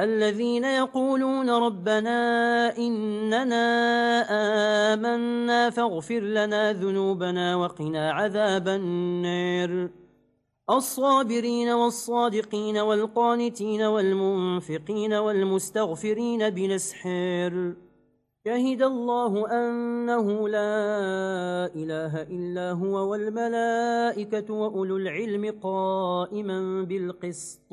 الذين يقولون ربنا إننا آمنا فاغفر لنا ذنوبنا وقنا عذاب النار. الصابرين والصادقين والقانتين والمنفقين والمستغفرين بنسحير شهد الله أنه لا إله إلا هو والملائكة وأولو العلم قائما بالقسط.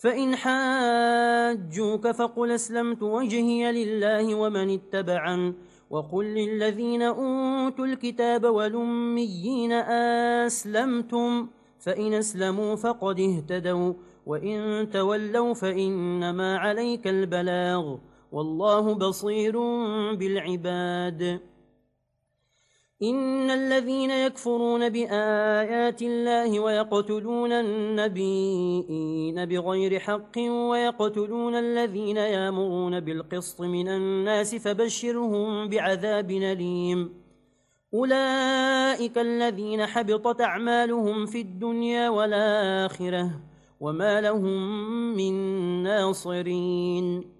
فإن حاجوك فقل أسلمت وجهي لله ومن اتبعا وقل للذين أوتوا الكتاب ولميين أسلمتم فإن أسلموا فقد اهتدوا وإن تولوا فإنما عليك البلاغ والله بصير بالعباد إن الذين يكفرون بآيات الله ويقتلون النبيين بغير حق ويقتلون الذين يامرون بالقسط من الناس فبشرهم بعذاب نليم أولئك الذين حبطت أعمالهم في الدنيا والآخرة وما لهم من ناصرين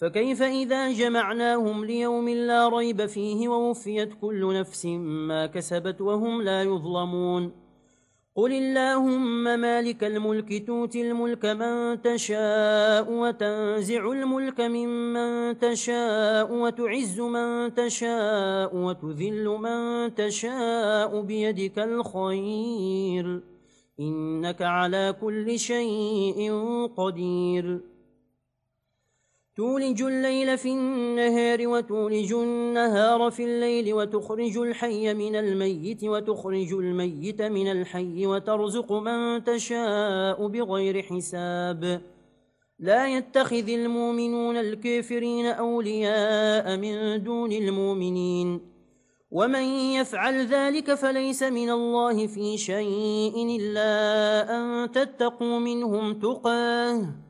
فكيف إذا جمعناهم ليوم لا ريب فيه ووفيت كل نفس ما كسبت وهم لا يظلمون قل اللهم مالك الملك توتي الملك من تشاء وتنزع الملك ممن تشاء وتعز من تشاء وتذل من تشاء بيدك الخير إنك على كل شيء قدير تولج الليل في النهار وتولج النهار في الليل وتخرج الحي من الميت وتخرج الميت من الحي وترزق من تشاء بغير حساب. لا يتخذ المؤمنون الكافرين أولياء من دون المؤمنين. ومن يفعل ذلك فليس من الله في شيء إلا أن تتقوا منهم تقاه.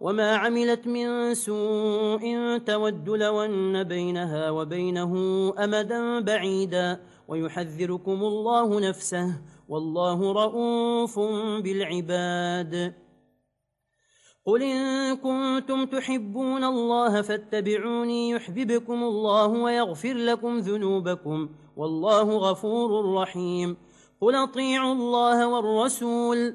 وما عملت من سوء تود لون بينها وبينه أمدا بعيدا ويحذركم الله نفسه والله رؤوف بالعباد قل إن كنتم تحبون الله فاتبعوني يحببكم الله ويغفر لكم ذنوبكم والله غفور رحيم قل اطيعوا الله والرسول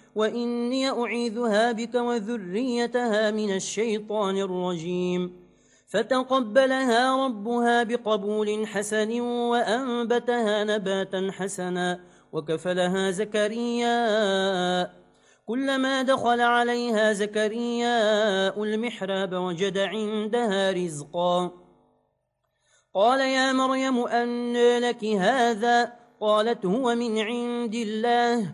وإني أعيذها بك وذريتها من الشيطان الرجيم فتقبلها ربها بقبول حسن وأنبتها نباتا حسنا وكفلها زكريا كلما دخل عليها زكريا المحراب وجد عندها رزقا قال يا مريم أن لك هذا قالت هو من عند الله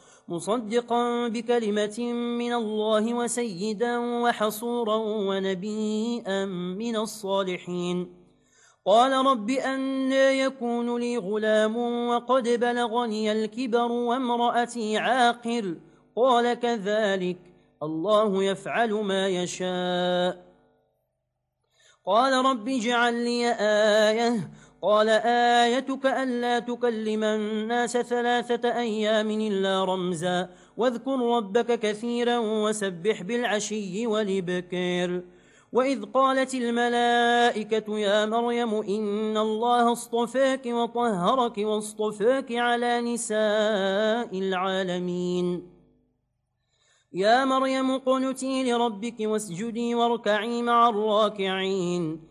مصدقا بكلمة من الله وسيدا وحصورا ونبيئا من الصالحين. قال رب أن يكون لي غلام وقد بلغني الكبر وامرأتي عاقر. قال كذلك الله يفعل ما يشاء. قال رب اجعل لي آية قال آيتك ألا تكلم الناس ثلاثة أيام إلا رمزا واذكر ربك كثيرا وسبح بالعشي والبكير وإذ قالت الملائكة يا مريم إن الله اصطفاك وطهرك واصطفاك على نساء العالمين. يا مريم قلتي لربك واسجدي واركعي مع الراكعين.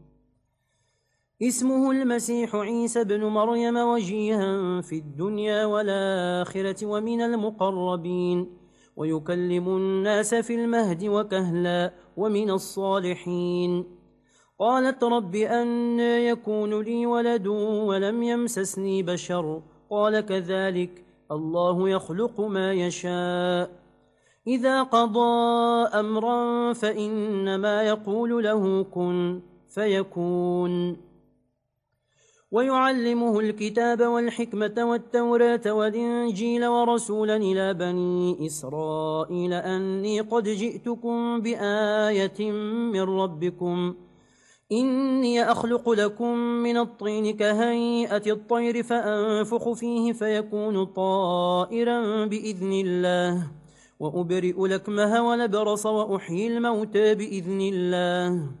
اسمه المسيح عيسى بن مريم وجيها في الدنيا والآخرة ومن المقربين. ويكلم الناس في المهد وكهلا ومن الصالحين. قالت رب أن يكون لي ولد ولم يمسسني بشر. قال كذلك الله يخلق ما يشاء. إذا قضى أمرا فإنما يقول له كن فيكون. ويعلمه الكتاب والحكمة والتوراة والإنجيل ورسولا إلى بني إسرائيل أني قد جئتكم بآية من ربكم. إني أخلق لكم من الطين كهيئة الطير فأنفخ فيه فيكون طائرا بإذن الله. وأبرئ لكمها ولبرص وأحيي الموتى بإذن الله.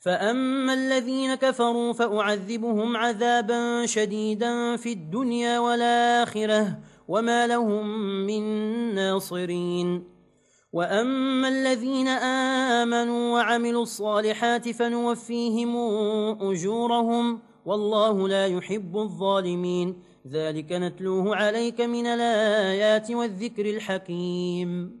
فأما الذين كفروا فأعذبهم عذابا شديدا في الدنيا والآخرة وما لهم من ناصرين وأما الذين آمنوا وعملوا الصالحات فنوفيهم أجورهم والله لا يحب الظالمين ذلك نتلوه عليك من الآيات والذكر الحكيم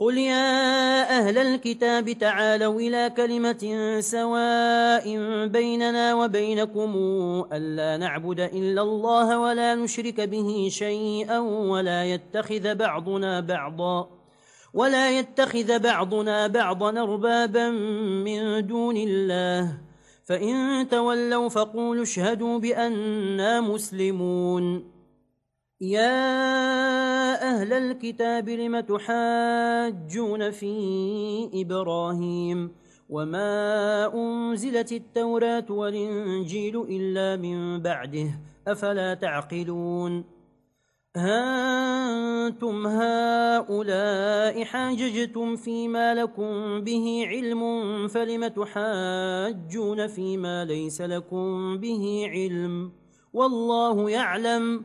قل يا أهل الكتاب تعالوا إلى كلمة سواء بيننا وبينكم ألا نعبد إلا الله ولا نشرك به شيئا ولا يتخذ بعضنا بعضا ولا يتخذ بعضنا بعضا أربابا من دون الله فإن تولوا فقولوا اشهدوا بأننا مسلمون يا أهل الكتاب لم تحاجون في إبراهيم وما أنزلت التوراة والإنجيل إلا من بعده أفلا تعقلون أنتم هؤلاء حاججتم فيما لكم به علم فلم تحاجون فيما ليس لكم به علم والله يعلم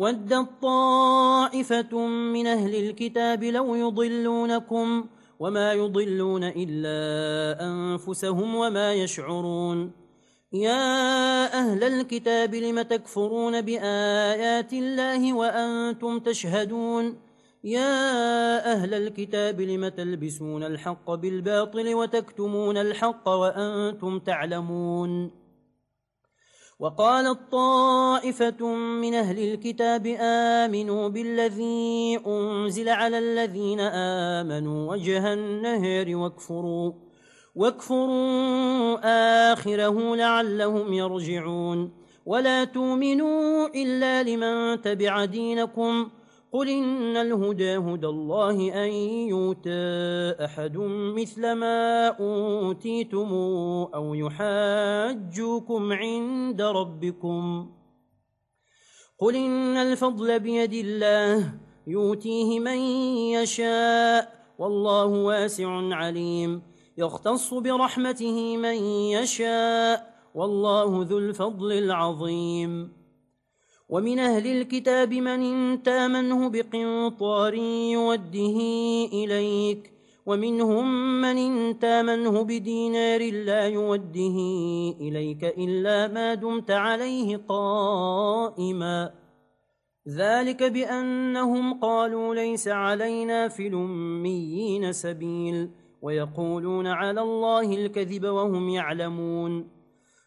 ود الطائفة من أهل الكتاب لو يضلونكم وما يضلون إلا أنفسهم وما يشعرون. يا أهل الكتاب لم تكفرون بآيات الله وأنتم تشهدون؟ يا أهل الكتاب لم تلبسون الحق بالباطل وتكتمون الحق وأنتم تعلمون؟ وقال الطائفة من أهل الكتاب آمنوا بالذي أنزل على الذين آمنوا وجه النهر واكفروا, واكفروا آخره لعلهم يرجعون. ولا تؤمنوا إلا لمن تبع دينكم قل إن الهدى هدى الله أن يوتى أحد مثل ما أوتيتم أو يحاجوكم عند ربكم. قل إن الفضل بيد الله يوتيه من يشاء والله واسع عليم. يختص برحمته من يشاء والله ذو الفضل العظيم. ومن أهل الكتاب من انتى منه بقنطار يوده إليك ومنهم من انتى منه بدينار لا يوده إليك إلا ما دمت عليه قائما ذلك بأنهم قالوا ليس علينا في الأميين سبيل ويقولون على الله الكذب وهم يعلمون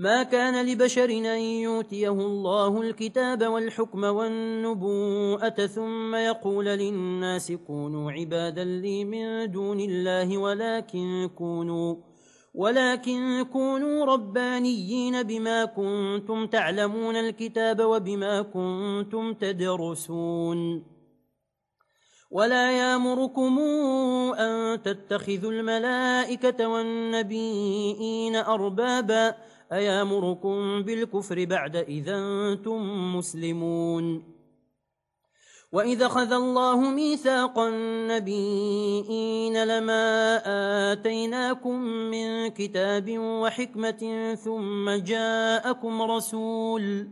ما كان لبشر أن يؤتيه الله الكتاب والحكم والنبوءة ثم يقول للناس كونوا عبادا لي من دون الله ولكن كونوا ولكن كونوا ربانيين بما كنتم تعلمون الكتاب وبما كنتم تدرسون ولا يامركم أن تتخذوا الملائكة والنبيين أربابا أيامركم بالكفر بعد إذا أنتم مسلمون؟ وإذا خذ الله ميثاق النبيين لما آتيناكم من كتاب وحكمة ثم جاءكم رسول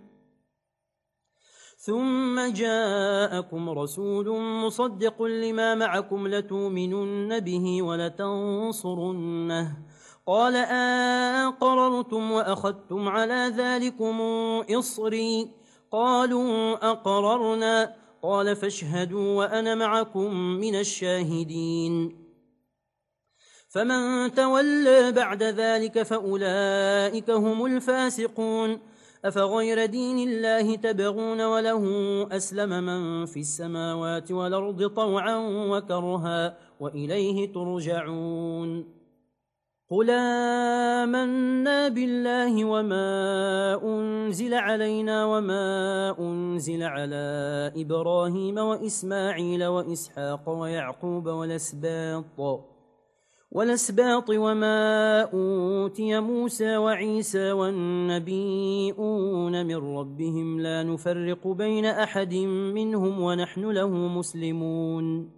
ثم جاءكم رسول مصدق لما معكم لتؤمنن به ولتنصرنه. قال أقررتم وأخذتم على ذلكم إصري؟ قالوا أقررنا. قال فاشهدوا وأنا معكم من الشاهدين. فمن تولى بعد ذلك فأولئك هم الفاسقون. أفغير دين الله تبغون وله أسلم من في السماوات والأرض طوعا وكرها وإليه ترجعون. قل آمنا بالله وما أنزل علينا وما أنزل على إبراهيم وإسماعيل وإسحاق ويعقوب والأسباط والأسباط وما أوتي موسى وعيسى والنبيون من ربهم لا نفرق بين أحد منهم ونحن له مسلمون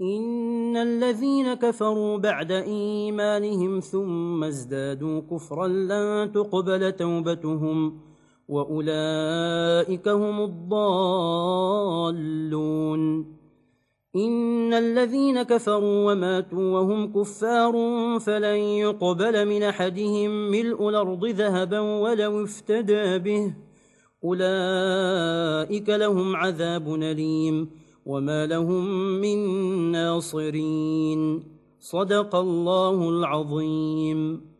إن الذين كفروا بعد إيمانهم ثم ازدادوا كفرا لن تقبل توبتهم وأولئك هم الضالون إن الذين كفروا وماتوا وهم كفار فلن يقبل من أحدهم ملء الأرض ذهبا ولو افتدى به أولئك لهم عذاب نليم وما لهم من ناصرين. صدق الله العظيم.